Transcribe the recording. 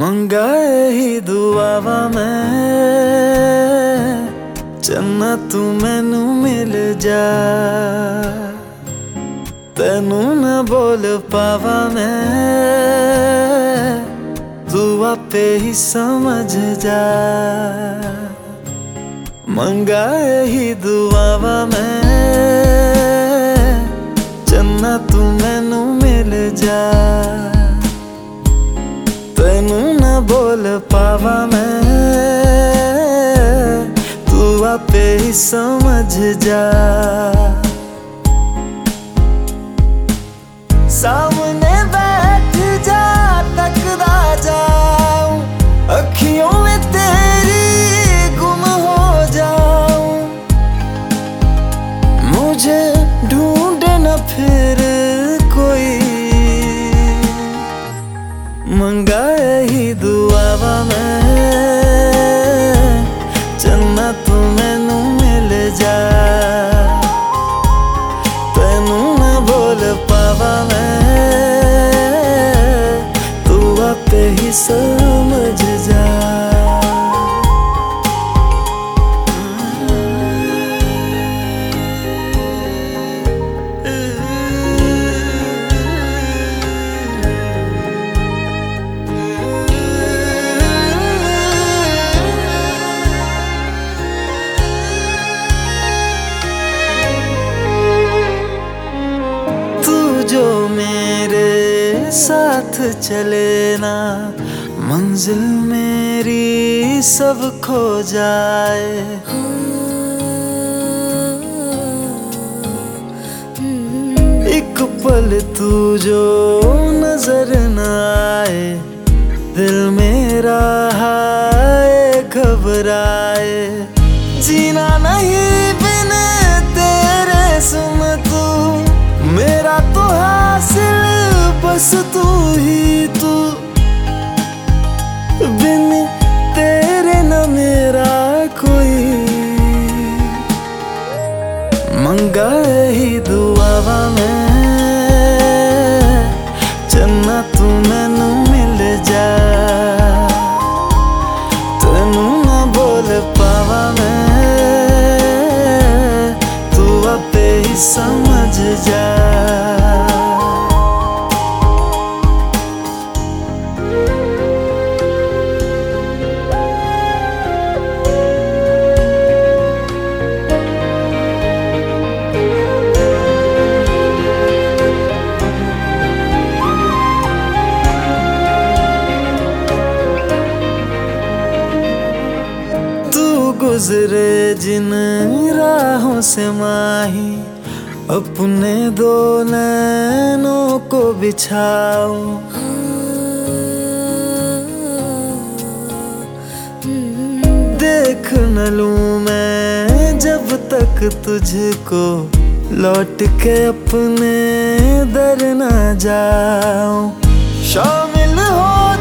मंगाए ही दुआवा मैं, चन्ना तू मैनू मिल जा। तेनू न बोल पावा मैं, तू आपे ही समझ जा। मंगाए ही दुआवा मैं, चन्ना तू मैनू मिल जा। तेनू न बोल पावा मैं। तू आपे ही समझ जा। सामने बैठ जा तकदा जाऊँ। अखियों में तेरी गुम हो जाऊँ। मुझे ढूंढ न फिर कोई। मंगा ही समझ जा। जो मैं साथ चलेना, मंजिल मेरी सब खो जाए। एक पल तू जो नज़र न आए, दिल मेरा गुजरे जिन राहों से माही, अपने दो नैनों को बिछाओ देख न लूँ मैं जब तक तुझको, लौट के अपने दर न जाऊँ। शामिल हो